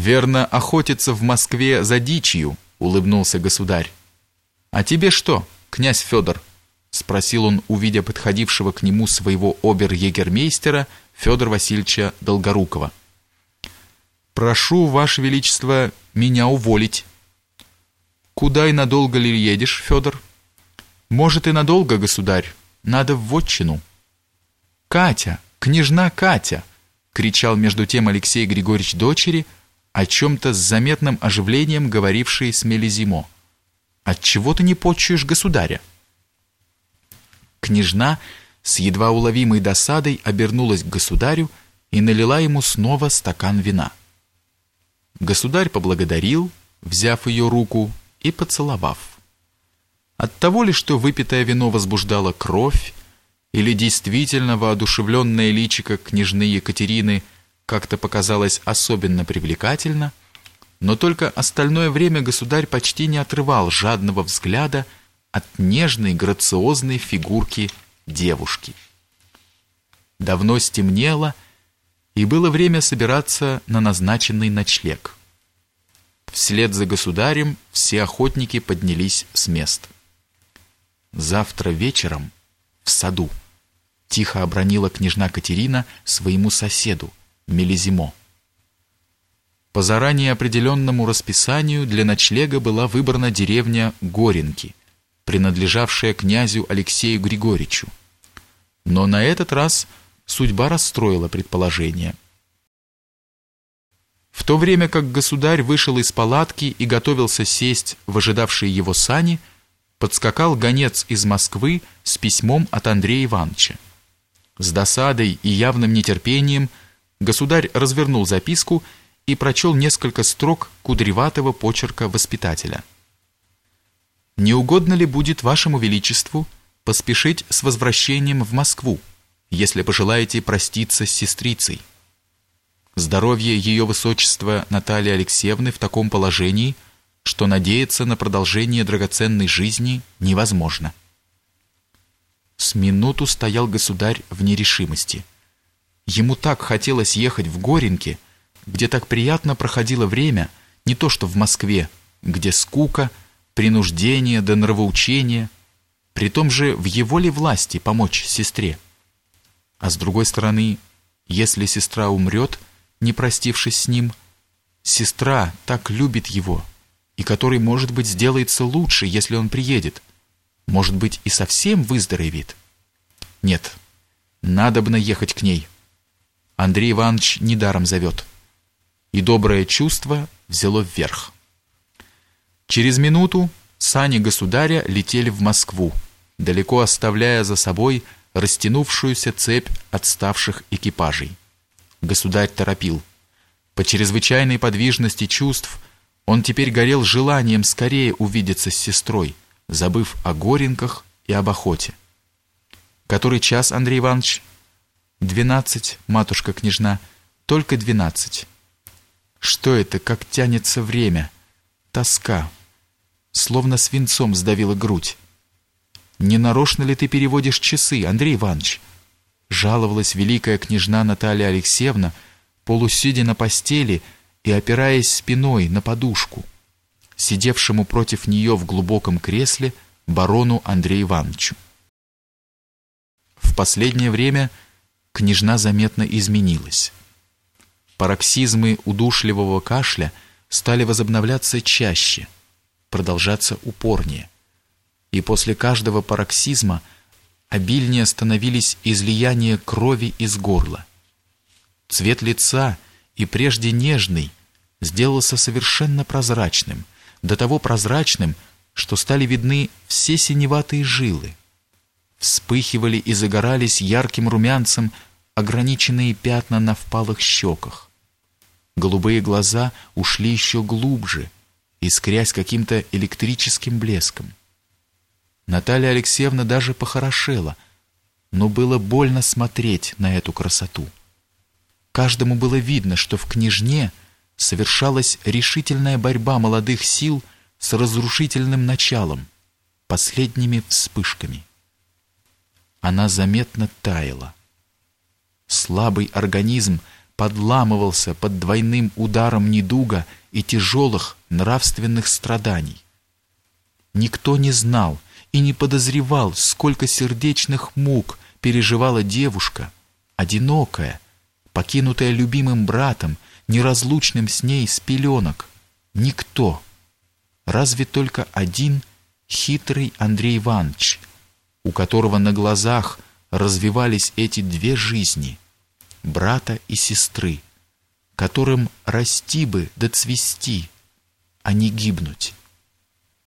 Верно, охотиться в Москве за дичью, улыбнулся государь. А тебе что, князь Федор? спросил он, увидя подходившего к нему своего обер-егермейстера Федора Васильевича Долгорукова. Прошу, ваше величество, меня уволить. Куда и надолго ли едешь, Федор? Может и надолго, государь. Надо в вотчину. Катя, княжна Катя, кричал между тем Алексей Григорьевич дочери, о чем то с заметным оживлением говорившей с Мелизимо. Отчего ты не почуешь государя? Княжна с едва уловимой досадой обернулась к государю и налила ему снова стакан вина. Государь поблагодарил, взяв ее руку и поцеловав. От того ли, что выпитое вино возбуждало кровь, или действительно воодушевленное личико княжны Екатерины как-то показалось особенно привлекательно, но только остальное время государь почти не отрывал жадного взгляда от нежной грациозной фигурки девушки. Давно стемнело, и было время собираться на назначенный ночлег. Вслед за государем все охотники поднялись с мест. Завтра вечером в саду тихо обронила княжна Катерина своему соседу Мелизимо. По заранее определенному расписанию для ночлега была выбрана деревня Горенки, принадлежавшая князю Алексею Григорьевичу. Но на этот раз судьба расстроила предположение. В то время как государь вышел из палатки и готовился сесть в ожидавшие его сани, подскакал гонец из Москвы с письмом от Андрея Ивановича. С досадой и явным нетерпением государь развернул записку и прочел несколько строк кудреватого почерка воспитателя. «Не угодно ли будет вашему величеству поспешить с возвращением в Москву, если пожелаете проститься с сестрицей? Здоровье ее высочества Натальи Алексеевны в таком положении, что надеяться на продолжение драгоценной жизни невозможно». С минуту стоял государь в нерешимости. Ему так хотелось ехать в Горенки, где так приятно проходило время, не то что в Москве, где скука, принуждение да нравоучение, при том же в его ли власти помочь сестре. А с другой стороны, если сестра умрет, не простившись с ним, сестра так любит его, и который, может быть, сделается лучше, если он приедет, может быть, и совсем выздоровеет. Нет, надобно ехать к ней. Андрей Иванович недаром зовет. И доброе чувство взяло вверх. Через минуту сани государя летели в Москву, далеко оставляя за собой растянувшуюся цепь отставших экипажей. Государь торопил. По чрезвычайной подвижности чувств он теперь горел желанием скорее увидеться с сестрой, забыв о горенках и об охоте. Который час, Андрей Иванович? Двенадцать, матушка-княжна, только двенадцать. Что это, как тянется время? Тоска. Словно свинцом сдавила грудь. Не нарочно ли ты переводишь часы, Андрей Иванович? Жаловалась великая княжна Наталья Алексеевна, полусидя на постели и опираясь спиной на подушку, сидевшему против нее в глубоком кресле барону Андрею Ивановичу. В последнее время княжна заметно изменилась. Пароксизмы удушливого кашля стали возобновляться чаще, продолжаться упорнее. И после каждого пароксизма обильнее становились излияния крови из горла. Цвет лица, и прежде нежный, сделался совершенно прозрачным, до того прозрачным, что стали видны все синеватые жилы. Вспыхивали и загорались ярким румянцем ограниченные пятна на впалых щеках. Голубые глаза ушли еще глубже, искрясь каким-то электрическим блеском. Наталья Алексеевна даже похорошела, но было больно смотреть на эту красоту. Каждому было видно, что в княжне совершалась решительная борьба молодых сил с разрушительным началом, последними вспышками. Она заметно таяла. Слабый организм подламывался под двойным ударом недуга и тяжелых нравственных страданий. Никто не знал и не подозревал, сколько сердечных мук переживала девушка, одинокая, покинутая любимым братом, неразлучным с ней с пеленок. Никто. Разве только один хитрый Андрей Иванович, у которого на глазах развивались эти две жизни, брата и сестры, которым расти бы да цвести, а не гибнуть.